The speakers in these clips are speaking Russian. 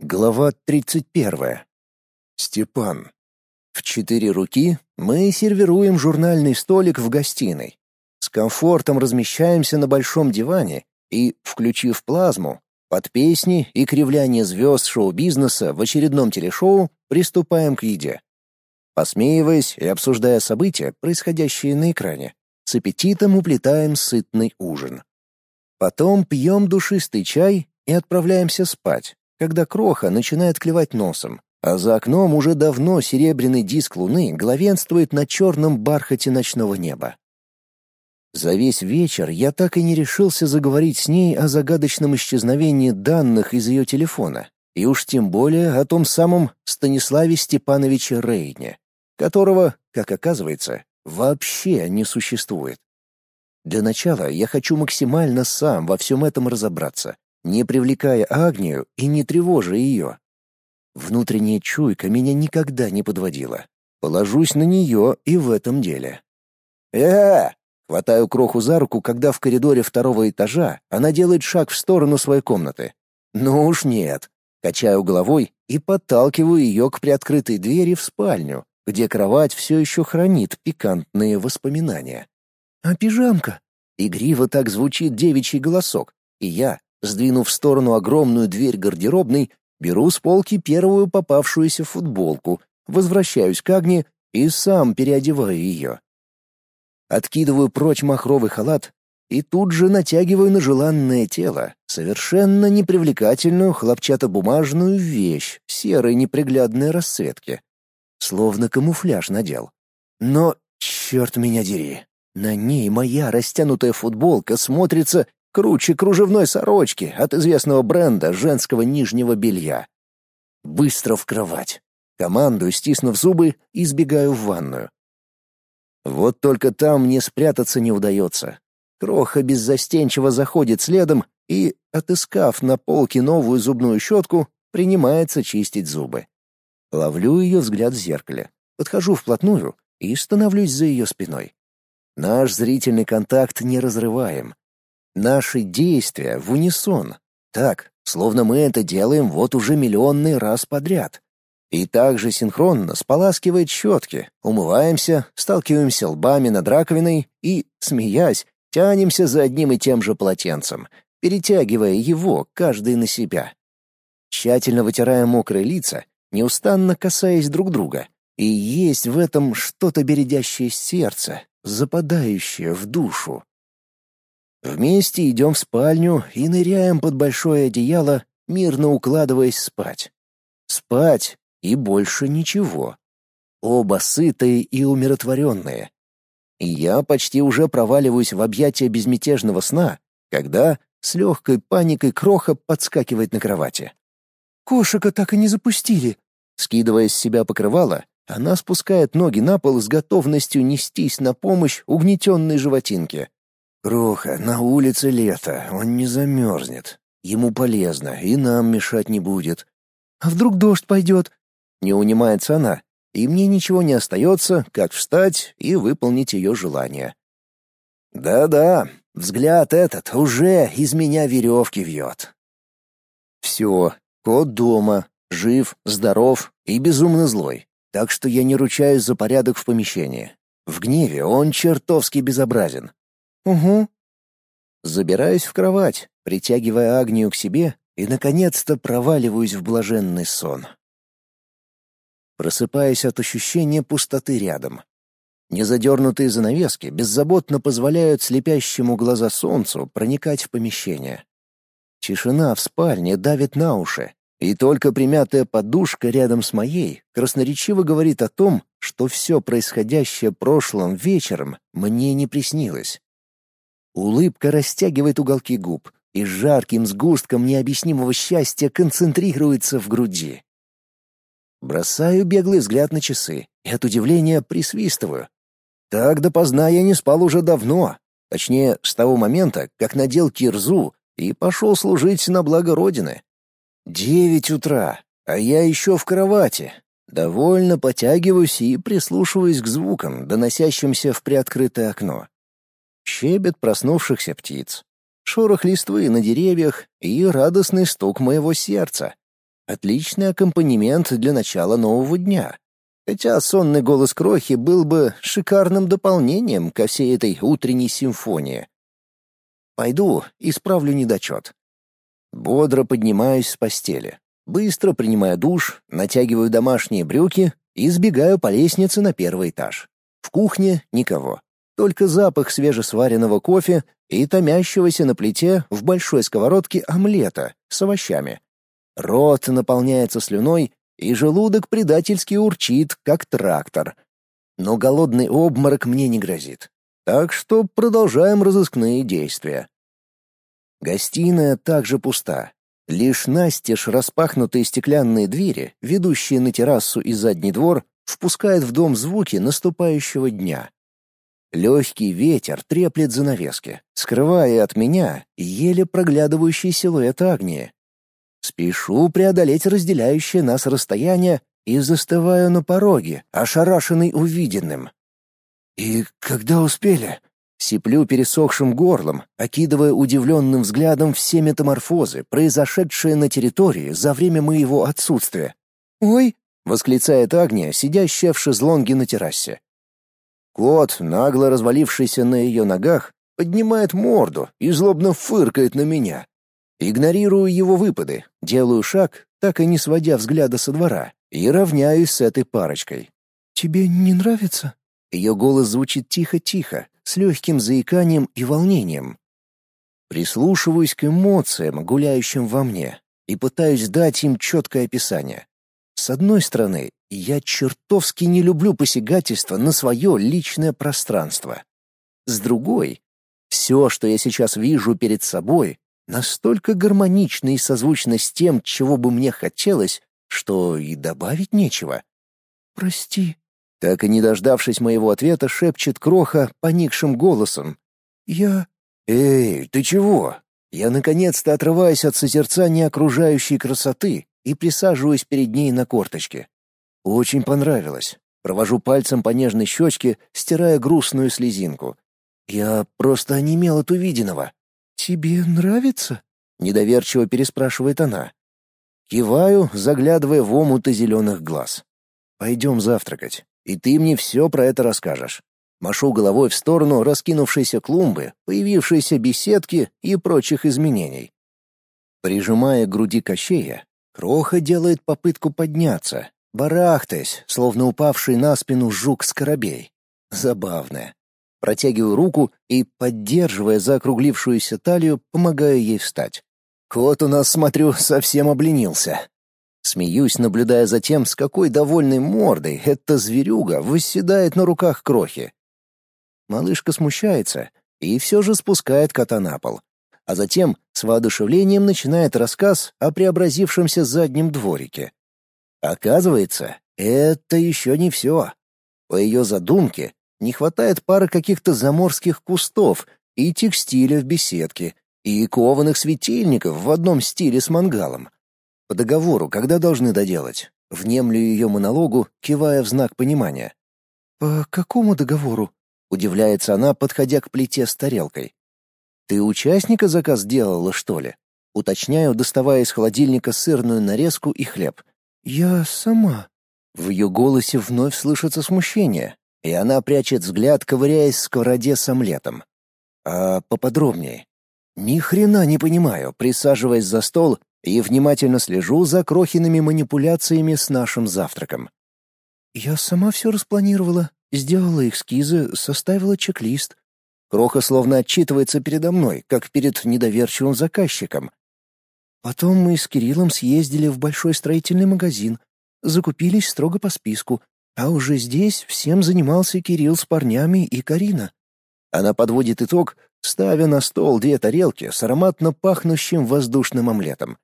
Глава 31. Степан. В четыре руки мы сервируем журнальный столик в гостиной. С комфортом размещаемся на большом диване и, включив плазму, под песни и кривляние звезд шоу-бизнеса в очередном телешоу приступаем к еде. Посмеиваясь и обсуждая события, происходящие на экране, с аппетитом уплетаем сытный ужин. Потом пьем душистый чай и отправляемся спать, когда кроха начинает клевать носом, а за окном уже давно серебряный диск луны главенствует на черном бархате ночного неба. За весь вечер я так и не решился заговорить с ней о загадочном исчезновении данных из ее телефона, и уж тем более о том самом Станиславе Степановиче Рейне, которого, как оказывается, вообще не существует. Для начала я хочу максимально сам во всем этом разобраться, не привлекая Агнию и не тревожа ее. Внутренняя чуйка меня никогда не подводила. Положусь на нее и в этом деле. э Хватаю кроху за руку, когда в коридоре второго этажа она делает шаг в сторону своей комнаты. Ну уж нет. Качаю головой и подталкиваю ее к приоткрытой двери в спальню, где кровать все еще хранит пикантные воспоминания. «А пижамка?» Игриво так звучит девичий голосок, и я, Сдвинув в сторону огромную дверь гардеробной, беру с полки первую попавшуюся футболку, возвращаюсь к Агне и сам переодеваю ее. Откидываю прочь махровый халат и тут же натягиваю на желанное тело совершенно непривлекательную хлопчатобумажную вещь серой неприглядной расцветки. Словно камуфляж надел. Но, черт меня дери, на ней моя растянутая футболка смотрится круче кружевной сорочки от известного бренда женского нижнего белья. Быстро в кровать. Командую, стиснув зубы, и сбегаю в ванную. Вот только там мне спрятаться не удается. Кроха беззастенчиво заходит следом и, отыскав на полке новую зубную щетку, принимается чистить зубы. Ловлю ее взгляд в зеркале, подхожу вплотную и становлюсь за ее спиной. Наш зрительный контакт не разрываем, Наши действия в унисон. Так, словно мы это делаем вот уже миллионный раз подряд. И также синхронно споласкивает щетки, умываемся, сталкиваемся лбами над раковиной и, смеясь, тянемся за одним и тем же полотенцем, перетягивая его каждый на себя. Тщательно вытирая мокрые лица, неустанно касаясь друг друга. И есть в этом что-то бередящее сердце, западающее в душу. Вместе идем в спальню и ныряем под большое одеяло, мирно укладываясь спать. Спать и больше ничего. Оба сытые и умиротворенные. И я почти уже проваливаюсь в объятия безмятежного сна, когда с легкой паникой Кроха подскакивает на кровати. «Кошика так и не запустили!» Скидывая с себя покрывало, она спускает ноги на пол с готовностью нестись на помощь угнетенной животинке. «Кроха, на улице лето, он не замерзнет. Ему полезно, и нам мешать не будет». «А вдруг дождь пойдет?» Не унимается она, и мне ничего не остается, как встать и выполнить ее желание. «Да-да, взгляд этот уже из меня веревки вьет». «Все, кот дома, жив, здоров и безумно злой, так что я не ручаюсь за порядок в помещении. В гневе он чертовски безобразен, «Угу». Забираюсь в кровать, притягивая Агнию к себе и, наконец-то, проваливаюсь в блаженный сон. Просыпаюсь от ощущения пустоты рядом. Незадернутые занавески беззаботно позволяют слепящему глаза солнцу проникать в помещение. Тишина в спальне давит на уши, и только примятая подушка рядом с моей красноречиво говорит о том, что все происходящее прошлым вечером мне не приснилось. Улыбка растягивает уголки губ и жарким сгустком необъяснимого счастья концентрируется в груди. Бросаю беглый взгляд на часы и от удивления присвистываю. Так допоздна я не спал уже давно, точнее, с того момента, как надел кирзу и пошел служить на благо Родины. Девять утра, а я еще в кровати. Довольно потягиваюсь и прислушиваюсь к звукам, доносящимся в приоткрытое окно щебет проснувшихся птиц, шорох листвы на деревьях и радостный стук моего сердца. Отличный аккомпанемент для начала нового дня. Хотя сонный голос Крохи был бы шикарным дополнением ко всей этой утренней симфонии. Пойду, исправлю недочет. Бодро поднимаюсь с постели. Быстро принимаю душ, натягиваю домашние брюки и сбегаю по лестнице на первый этаж. В кухне никого. Только запах свежесваренного кофе и томящегося на плите в большой сковородке омлета с овощами. Рот наполняется слюной, и желудок предательски урчит, как трактор. Но голодный обморок мне не грозит. Так что продолжаем разыскные действия. Гостиная также пуста. Лишь настежь распахнутые стеклянные двери, ведущие на террасу и задний двор, впускают в дом звуки наступающего дня. Легкий ветер треплет занавески, скрывая от меня еле проглядывающий силуэт Агнии. Спешу преодолеть разделяющее нас расстояние и застываю на пороге, ошарашенный увиденным. «И когда успели?» Сиплю пересохшим горлом, окидывая удивленным взглядом все метаморфозы, произошедшие на территории за время моего отсутствия. «Ой!» — восклицает Агния, сидящая в шезлонге на террасе. Кот, нагло развалившийся на ее ногах, поднимает морду и злобно фыркает на меня. Игнорирую его выпады, делаю шаг, так и не сводя взгляда со двора, и равняюсь с этой парочкой. «Тебе не нравится?» Ее голос звучит тихо-тихо, с легким заиканием и волнением. Прислушиваюсь к эмоциям, гуляющим во мне, и пытаюсь дать им четкое описание. С одной стороны, я чертовски не люблю посягательства на свое личное пространство. С другой, все, что я сейчас вижу перед собой, настолько гармонично и созвучно с тем, чего бы мне хотелось, что и добавить нечего. «Прости», — так и не дождавшись моего ответа, шепчет Кроха поникшим голосом. «Я...» «Эй, ты чего?» Я наконец-то отрываюсь от созерцания окружающей красоты и присаживаюсь перед ней на корточке. Очень понравилось. Провожу пальцем по нежной щечке, стирая грустную слезинку. Я просто онемел от увиденного. «Тебе нравится?» — недоверчиво переспрашивает она. Киваю, заглядывая в омуты зеленых глаз. «Пойдем завтракать, и ты мне все про это расскажешь». Машу головой в сторону раскинувшейся клумбы, появившейся беседки и прочих изменений. Прижимая к груди кощея, Кроха делает попытку подняться, барахтаясь, словно упавший на спину жук-скоробей. Забавно. Протягиваю руку и, поддерживая за округлившуюся талию, помогаю ей встать. Кот у нас, смотрю, совсем обленился. Смеюсь, наблюдая за тем, с какой довольной мордой эта зверюга восседает на руках крохи. Малышка смущается и все же спускает кота на пол а затем с воодушевлением начинает рассказ о преобразившемся заднем дворике. Оказывается, это еще не все. По ее задумке, не хватает пары каких-то заморских кустов и текстиля в беседке, и кованых светильников в одном стиле с мангалом. По договору, когда должны доделать? Внемлю ее монологу, кивая в знак понимания. «По какому договору?» — удивляется она, подходя к плите с тарелкой. «Ты участника заказ делала, что ли?» Уточняю, доставая из холодильника сырную нарезку и хлеб. «Я сама». В ее голосе вновь слышится смущение, и она прячет взгляд, ковыряясь в сковороде с омлетом. «А поподробнее?» «Ни хрена не понимаю», присаживаясь за стол и внимательно слежу за крохиными манипуляциями с нашим завтраком. «Я сама все распланировала, сделала эскизы, составила чек-лист. Кроха словно отчитывается передо мной, как перед недоверчивым заказчиком. Потом мы с Кириллом съездили в большой строительный магазин, закупились строго по списку, а уже здесь всем занимался Кирилл с парнями и Карина. Она подводит итог, ставя на стол две тарелки с ароматно пахнущим воздушным омлетом.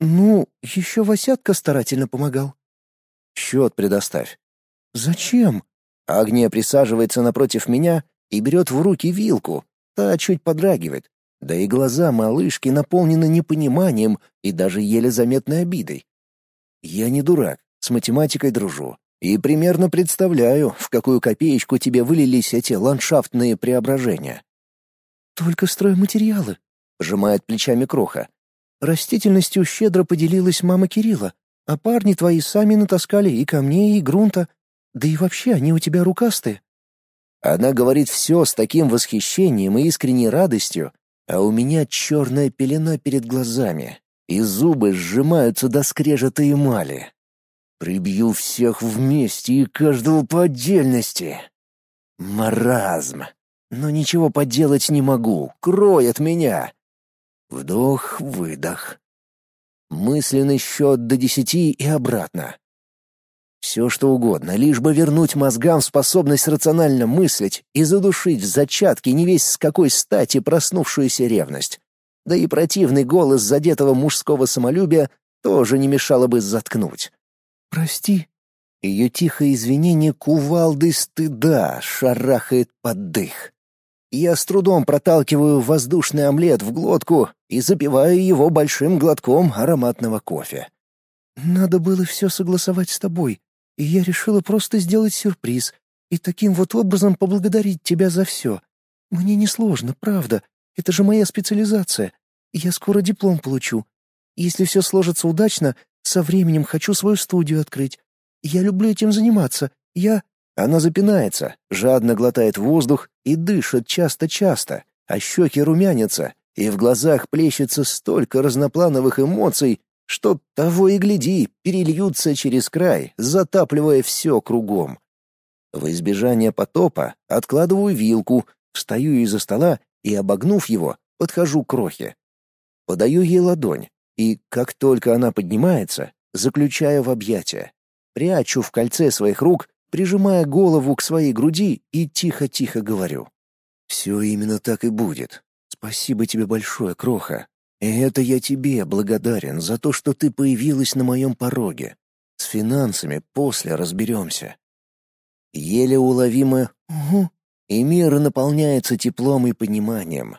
«Ну, еще Васятка старательно помогал». «Счет предоставь». «Зачем?» Агния присаживается напротив меня и берет в руки вилку. Та чуть подрагивает. Да и глаза малышки наполнены непониманием и даже еле заметной обидой. Я не дурак, с математикой дружу. И примерно представляю, в какую копеечку тебе вылились эти ландшафтные преображения. «Только стройматериалы», — пожимает плечами Кроха. Растительностью щедро поделилась мама Кирилла, а парни твои сами натаскали и камней, и грунта. Да и вообще они у тебя рукастые». Она говорит все с таким восхищением и искренней радостью, а у меня черная пелена перед глазами, и зубы сжимаются до скрежета эмали. Прибью всех вместе и каждого по отдельности. Маразм. Но ничего поделать не могу, кроет меня. Вдох-выдох. Мысленный счет до десяти и обратно. Все что угодно, лишь бы вернуть мозгам способность рационально мыслить и задушить в зачатке не весь с какой стати проснувшуюся ревность. Да и противный голос задетого мужского самолюбия тоже не мешало бы заткнуть. «Прости». Ее тихое извинение кувалды стыда шарахает под дых. Я с трудом проталкиваю воздушный омлет в глотку и запиваю его большим глотком ароматного кофе. «Надо было все согласовать с тобой, и я решила просто сделать сюрприз и таким вот образом поблагодарить тебя за все. Мне несложно, правда. Это же моя специализация. Я скоро диплом получу. Если все сложится удачно, со временем хочу свою студию открыть. Я люблю этим заниматься. Я...» Она запинается, жадно глотает воздух и дышит часто-часто, а щеки румянятся, и в глазах плещется столько разноплановых эмоций, что того и гляди, перельются через край, затапливая все кругом. В избежание потопа откладываю вилку, встаю из-за стола и, обогнув его, подхожу к крохе. Подаю ей ладонь, и, как только она поднимается, заключаю в объятия. Прячу в кольце своих рук прижимая голову к своей груди и тихо-тихо говорю. «Все именно так и будет. Спасибо тебе большое, Кроха. И это я тебе благодарен за то, что ты появилась на моем пороге. С финансами после разберемся». Еле уловимо «Угу», и мир наполняется теплом и пониманием.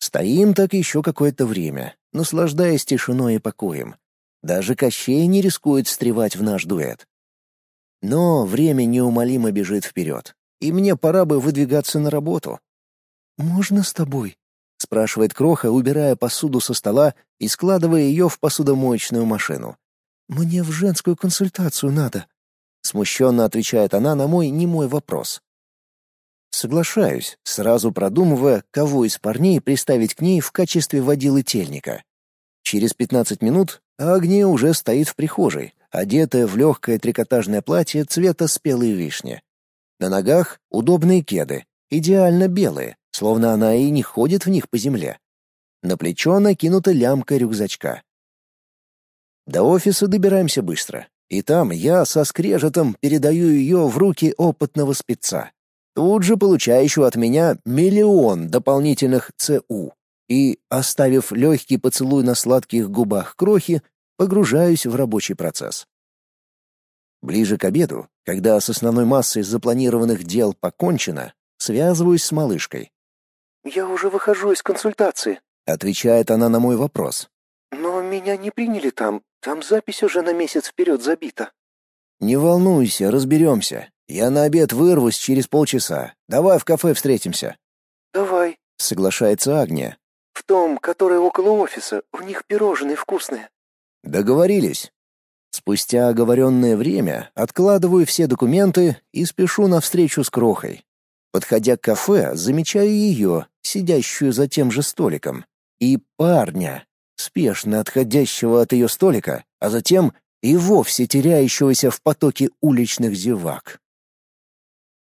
Стоим так еще какое-то время, наслаждаясь тишиной и покоем. Даже Кощей не рискует встревать в наш дуэт. Но время неумолимо бежит вперед, и мне пора бы выдвигаться на работу. «Можно с тобой?» — спрашивает Кроха, убирая посуду со стола и складывая ее в посудомоечную машину. «Мне в женскую консультацию надо», — смущенно отвечает она на мой немой вопрос. Соглашаюсь, сразу продумывая, кого из парней приставить к ней в качестве водилы тельника. Через пятнадцать минут Агния уже стоит в прихожей, одетая в легкое трикотажное платье цвета спелой вишни. На ногах удобные кеды, идеально белые, словно она и не ходит в них по земле. На плечо накинута лямка рюкзачка. До офиса добираемся быстро, и там я со скрежетом передаю ее в руки опытного спеца, тут же получающего от меня миллион дополнительных ЦУ. И, оставив легкий поцелуй на сладких губах крохи, погружаюсь в рабочий процесс. Ближе к обеду, когда с основной массой запланированных дел покончено, связываюсь с малышкой. «Я уже выхожу из консультации», — отвечает она на мой вопрос. «Но меня не приняли там, там запись уже на месяц вперед забита». «Не волнуйся, разберемся. Я на обед вырвусь через полчаса. Давай в кафе встретимся». «Давай», — соглашается Агния. «В том, который около офиса, у них пирожные вкусные». Договорились. Спустя оговоренное время откладываю все документы и спешу на встречу с Крохой. Подходя к кафе, замечаю ее, сидящую за тем же столиком, и парня, спешно отходящего от ее столика, а затем и вовсе теряющегося в потоке уличных зевак.